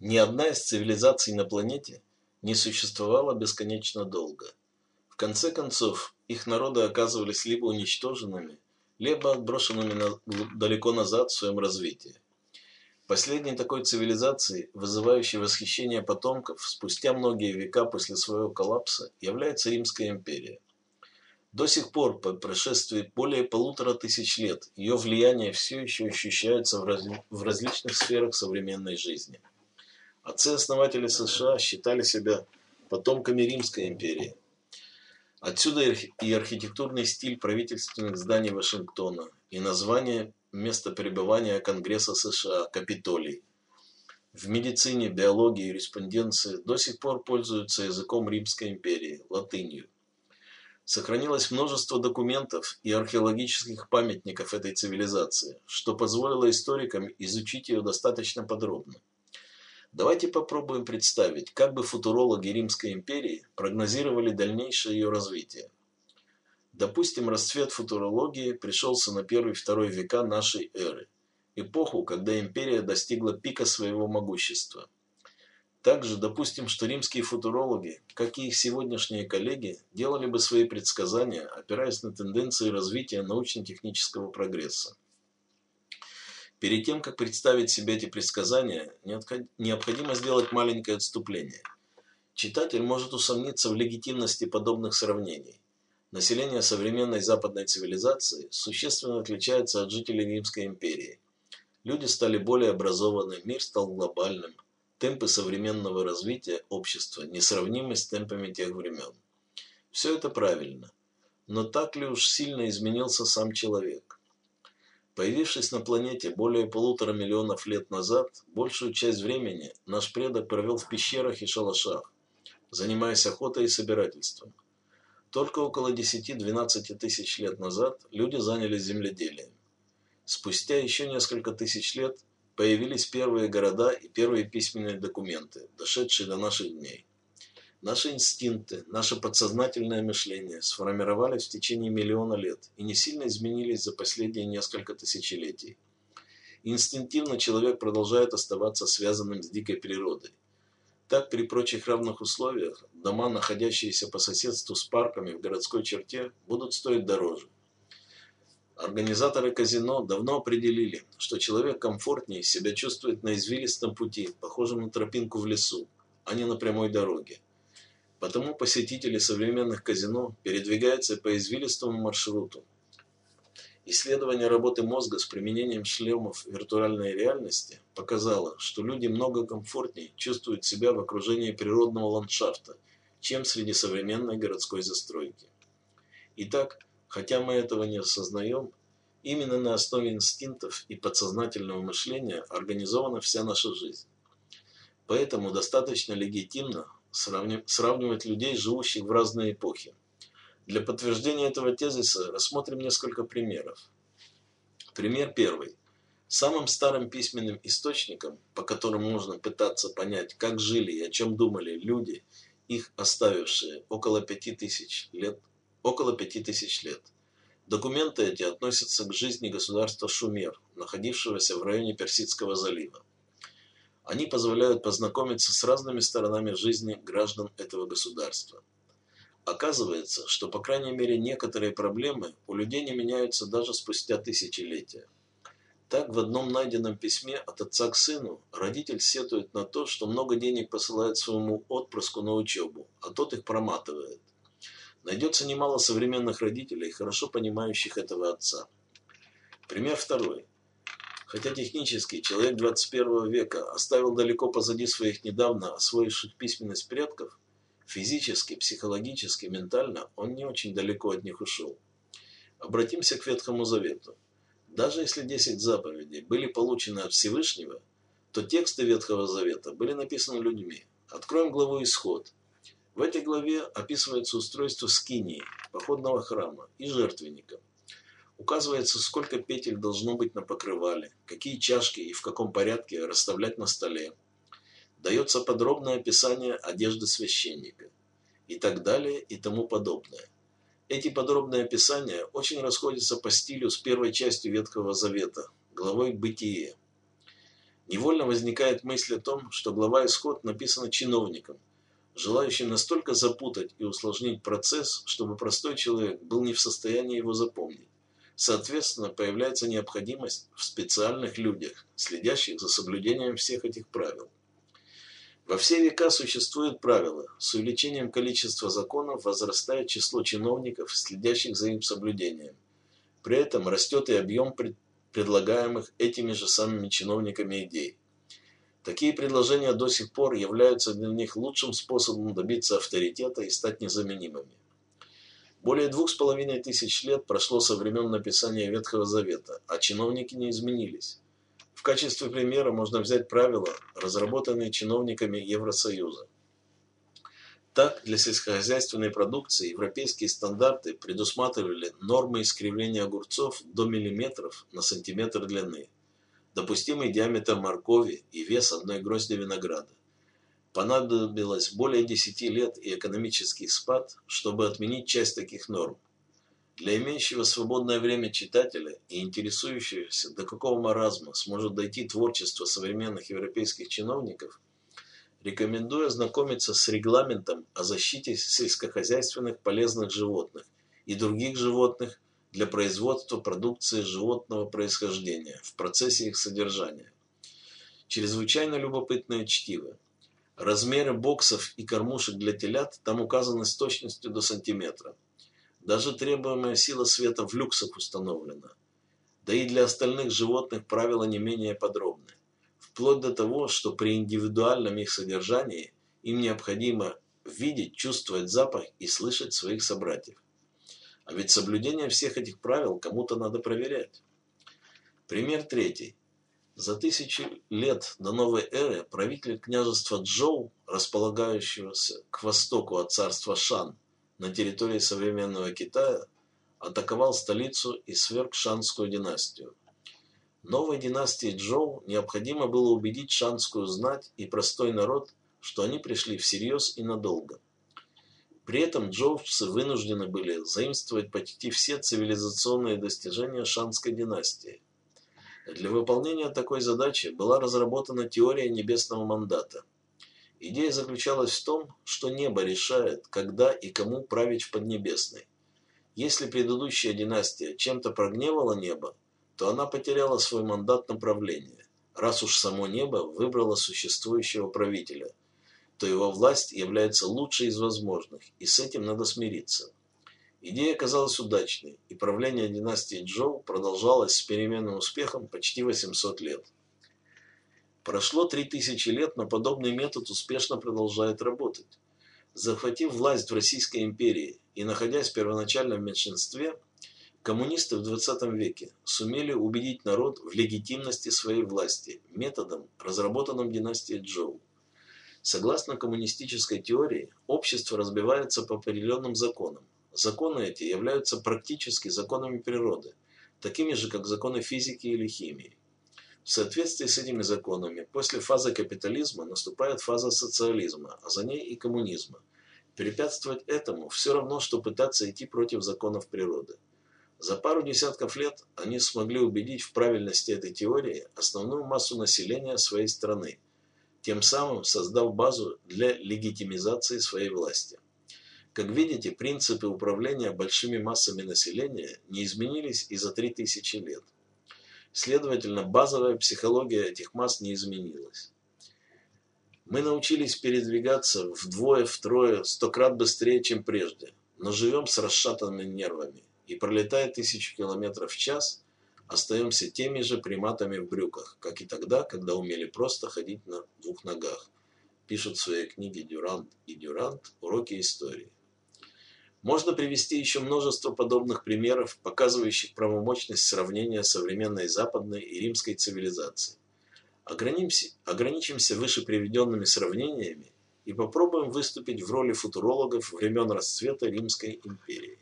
Ни одна из цивилизаций на планете не существовала бесконечно долго. В конце концов, их народы оказывались либо уничтоженными, либо отброшенными на, далеко назад в своем развитии. Последней такой цивилизацией, вызывающей восхищение потомков спустя многие века после своего коллапса, является Римская империя. До сих пор, по прошествии более полутора тысяч лет, ее влияние все еще ощущается в, раз... в различных сферах современной жизни. Отцы-основатели США считали себя потомками Римской империи. Отсюда и архитектурный стиль правительственных зданий Вашингтона, и название места пребывания Конгресса США – Капитолий. В медицине, биологии, юриспруденции до сих пор пользуются языком Римской империи – латынью. Сохранилось множество документов и археологических памятников этой цивилизации, что позволило историкам изучить ее достаточно подробно. Давайте попробуем представить, как бы футурологи Римской империи прогнозировали дальнейшее ее развитие. Допустим, расцвет футурологии пришелся на 1-2 века нашей эры, эпоху, когда империя достигла пика своего могущества – также допустим, что римские футурологи, как и их сегодняшние коллеги, делали бы свои предсказания, опираясь на тенденции развития научно-технического прогресса. Перед тем, как представить себе эти предсказания, необходимо сделать маленькое отступление. Читатель может усомниться в легитимности подобных сравнений. Население современной западной цивилизации существенно отличается от жителей Римской империи. Люди стали более образованы, мир стал глобальным, темпы современного развития общества несравнимы с темпами тех времен. Все это правильно. Но так ли уж сильно изменился сам человек? Появившись на планете более полутора миллионов лет назад, большую часть времени наш предок провел в пещерах и шалашах, занимаясь охотой и собирательством. Только около 10-12 тысяч лет назад люди занялись земледелием. Спустя еще несколько тысяч лет появились первые города и первые письменные документы, дошедшие до наших дней. Наши инстинкты, наше подсознательное мышление сформировались в течение миллиона лет и не сильно изменились за последние несколько тысячелетий. Инстинктивно человек продолжает оставаться связанным с дикой природой. Так, при прочих равных условиях, дома, находящиеся по соседству с парками в городской черте, будут стоить дороже. Организаторы казино давно определили, что человек комфортнее себя чувствует на извилистом пути, похожем на тропинку в лесу, а не на прямой дороге. Потому посетители современных казино передвигаются по извилистому маршруту. Исследование работы мозга с применением шлемов виртуальной реальности показало, что люди много комфортнее чувствуют себя в окружении природного ландшафта, чем среди современной городской застройки. Итак, Хотя мы этого не осознаем, именно на основе инстинктов и подсознательного мышления организована вся наша жизнь. Поэтому достаточно легитимно сравнивать людей, живущих в разные эпохи. Для подтверждения этого тезиса рассмотрим несколько примеров. Пример первый. Самым старым письменным источником, по которому можно пытаться понять, как жили и о чем думали люди, их оставившие около пяти тысяч лет около пяти тысяч лет. Документы эти относятся к жизни государства Шумер, находившегося в районе Персидского залива. Они позволяют познакомиться с разными сторонами жизни граждан этого государства. Оказывается, что по крайней мере некоторые проблемы у людей не меняются даже спустя тысячелетия. Так, в одном найденном письме от отца к сыну родитель сетует на то, что много денег посылает своему отпрыску на учебу, а тот их проматывает. Найдется немало современных родителей, хорошо понимающих этого отца. Пример второй. Хотя технически человек 21 века оставил далеко позади своих недавно освоивших письменность предков, физически, психологически, ментально он не очень далеко от них ушел. Обратимся к Ветхому Завету. Даже если 10 заповедей были получены от Всевышнего, то тексты Ветхого Завета были написаны людьми. Откроем главу «Исход», в этой главе описывается устройство скинии, походного храма и жертвенника. Указывается, сколько петель должно быть на покрывале, какие чашки и в каком порядке расставлять на столе. Дается подробное описание одежды священника и так далее и тому подобное. Эти подробные описания очень расходятся по стилю с первой частью Ветхого Завета, главой «Бытие». невольно возникает мысль о том, что глава «Исход» написана чиновником, желающим настолько запутать и усложнить процесс, чтобы простой человек был не в состоянии его запомнить. Соответственно, появляется необходимость в специальных людях, следящих за соблюдением всех этих правил. Во все века существуют правила. С увеличением количества законов возрастает число чиновников, следящих за им соблюдением. При этом растет и объем предлагаемых этими же самыми чиновниками идей. Такие предложения до сих пор являются для них лучшим способом добиться авторитета и стать незаменимыми. Более двух с половиной тысяч лет прошло со времен написания Ветхого Завета, а чиновники не изменились. В качестве примера можно взять правила, разработанные чиновниками Евросоюза. Так, для сельскохозяйственной продукции европейские стандарты предусматривали нормы искривления огурцов до миллиметров на сантиметр длины, допустимый диаметр моркови и вес одной грозди винограда. Понадобилось более 10 лет и экономический спад, чтобы отменить часть таких норм. Для имеющего свободное время читателя и интересующегося, до какого маразма сможет дойти творчество современных европейских чиновников, рекомендую ознакомиться с регламентом о защите сельскохозяйственных полезных животных и других животных для производства продукции животного происхождения в процессе их содержания. Чрезвычайно любопытное чтиво. Размеры боксов и кормушек для телят там указаны с точностью до сантиметра. Даже требуемая сила света в люксах установлена. Да и для остальных животных правила не менее подробны. Вплоть до того, что при индивидуальном их содержании им необходимо видеть, чувствовать запах и слышать своих собратьев. А ведь соблюдение всех этих правил кому-то надо проверять. Пример третий. За тысячи лет до новой эры правитель княжества Джоу, располагающегося к востоку от царства Шан на территории современного Китая, атаковал столицу и сверг шанскую династию. Новой династии Джоу необходимо было убедить шанскую знать и простой народ, что они пришли всерьез и надолго. При этом джоувцы вынуждены были заимствовать почти все цивилизационные достижения шанской династии – для выполнения такой задачи была разработана теория небесного мандата. Идея заключалась в том, что небо решает, когда и кому править в Поднебесной. Если предыдущая династия чем-то прогневала небо, то она потеряла свой мандат направления. Раз уж само небо выбрало существующего правителя, то его власть является лучшей из возможных, и с этим надо смириться. Идея оказалась удачной, и правление династии Джоу продолжалось с переменным успехом почти 800 лет. Прошло 3000 лет, но подобный метод успешно продолжает работать. Захватив власть в Российской империи и находясь первоначально в меньшинстве, коммунисты в 20 веке сумели убедить народ в легитимности своей власти методом, разработанным династией Джоу. Согласно коммунистической теории, общество разбивается по определенным законам, Законы эти являются практически законами природы, такими же, как законы физики или химии. В соответствии с этими законами, после фазы капитализма наступает фаза социализма, а за ней и коммунизма. Препятствовать этому все равно, что пытаться идти против законов природы. За пару десятков лет они смогли убедить в правильности этой теории основную массу населения своей страны, тем самым создав базу для легитимизации своей власти. Как видите, принципы управления большими массами населения не изменились и за 3000 лет. Следовательно, базовая психология этих масс не изменилась. Мы научились передвигаться вдвое, втрое, сто крат быстрее, чем прежде, но живем с расшатанными нервами и, пролетая тысячу километров в час, остаемся теми же приматами в брюках, как и тогда, когда умели просто ходить на двух ногах, пишут в своей книге Дюрант и Дюрант «Уроки истории». Можно привести еще множество подобных примеров, показывающих правомочность сравнения современной западной и римской цивилизации. Огранимся, ограничимся выше приведенными сравнениями и попробуем выступить в роли футурологов времен расцвета Римской империи.